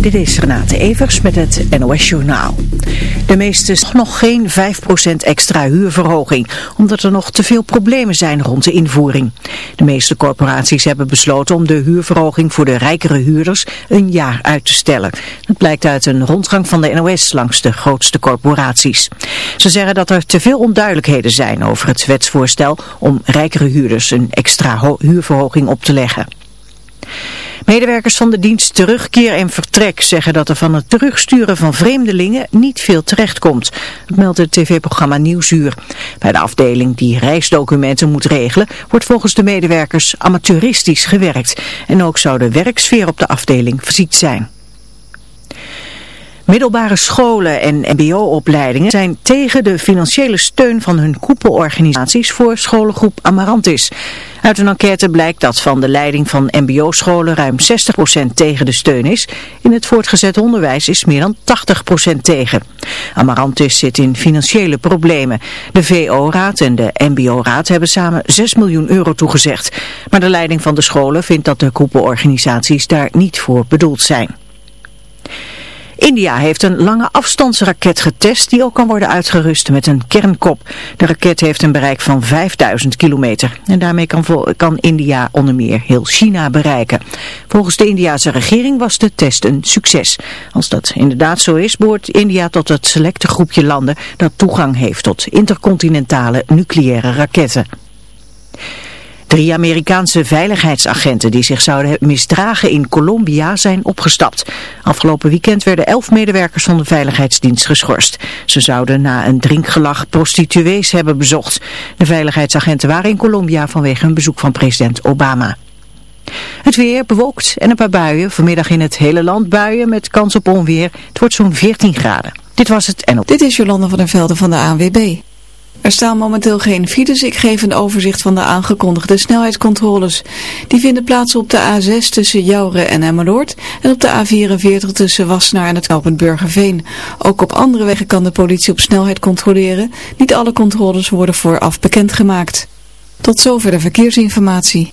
Dit is Renate Evers met het NOS Journaal. De meeste nog geen 5% extra huurverhoging, omdat er nog te veel problemen zijn rond de invoering. De meeste corporaties hebben besloten om de huurverhoging voor de rijkere huurders een jaar uit te stellen. Dat blijkt uit een rondgang van de NOS langs de grootste corporaties. Ze zeggen dat er te veel onduidelijkheden zijn over het wetsvoorstel om rijkere huurders een extra huurverhoging op te leggen. Medewerkers van de dienst Terugkeer en Vertrek zeggen dat er van het terugsturen van vreemdelingen niet veel terechtkomt. Dat meldt het tv-programma Nieuwsuur. Bij de afdeling die reisdocumenten moet regelen wordt volgens de medewerkers amateuristisch gewerkt. En ook zou de werksfeer op de afdeling verziekt zijn. Middelbare scholen en mbo-opleidingen zijn tegen de financiële steun van hun koepelorganisaties voor scholengroep Amarantis. Uit een enquête blijkt dat van de leiding van mbo-scholen ruim 60% tegen de steun is. In het voortgezet onderwijs is meer dan 80% tegen. Amarantis zit in financiële problemen. De VO-raad en de mbo-raad hebben samen 6 miljoen euro toegezegd. Maar de leiding van de scholen vindt dat de koepelorganisaties daar niet voor bedoeld zijn. India heeft een lange afstandsraket getest die ook kan worden uitgerust met een kernkop. De raket heeft een bereik van 5000 kilometer en daarmee kan, kan India onder meer heel China bereiken. Volgens de Indiase regering was de test een succes. Als dat inderdaad zo is, behoort India tot het selecte groepje landen dat toegang heeft tot intercontinentale nucleaire raketten. Drie Amerikaanse veiligheidsagenten die zich zouden misdragen in Colombia zijn opgestapt. Afgelopen weekend werden elf medewerkers van de veiligheidsdienst geschorst. Ze zouden na een drinkgelag prostituees hebben bezocht. De veiligheidsagenten waren in Colombia vanwege een bezoek van president Obama. Het weer bewolkt en een paar buien. Vanmiddag in het hele land buien met kans op onweer. Het wordt zo'n 14 graden. Dit was het en op. Dit is Jolanda van der Velden van de ANWB. Er staan momenteel geen files. Ik geef een overzicht van de aangekondigde snelheidscontroles. Die vinden plaats op de A6 tussen Jouren en Emmeloord en op de A44 tussen Wassenaar en het knooppunt Burgerveen. Ook op andere wegen kan de politie op snelheid controleren. Niet alle controles worden vooraf bekendgemaakt. Tot zover de verkeersinformatie.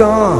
Gone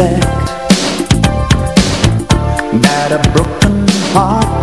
back That a broken heart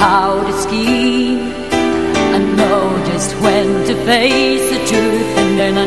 how to ski? I know just when to face the truth, and then I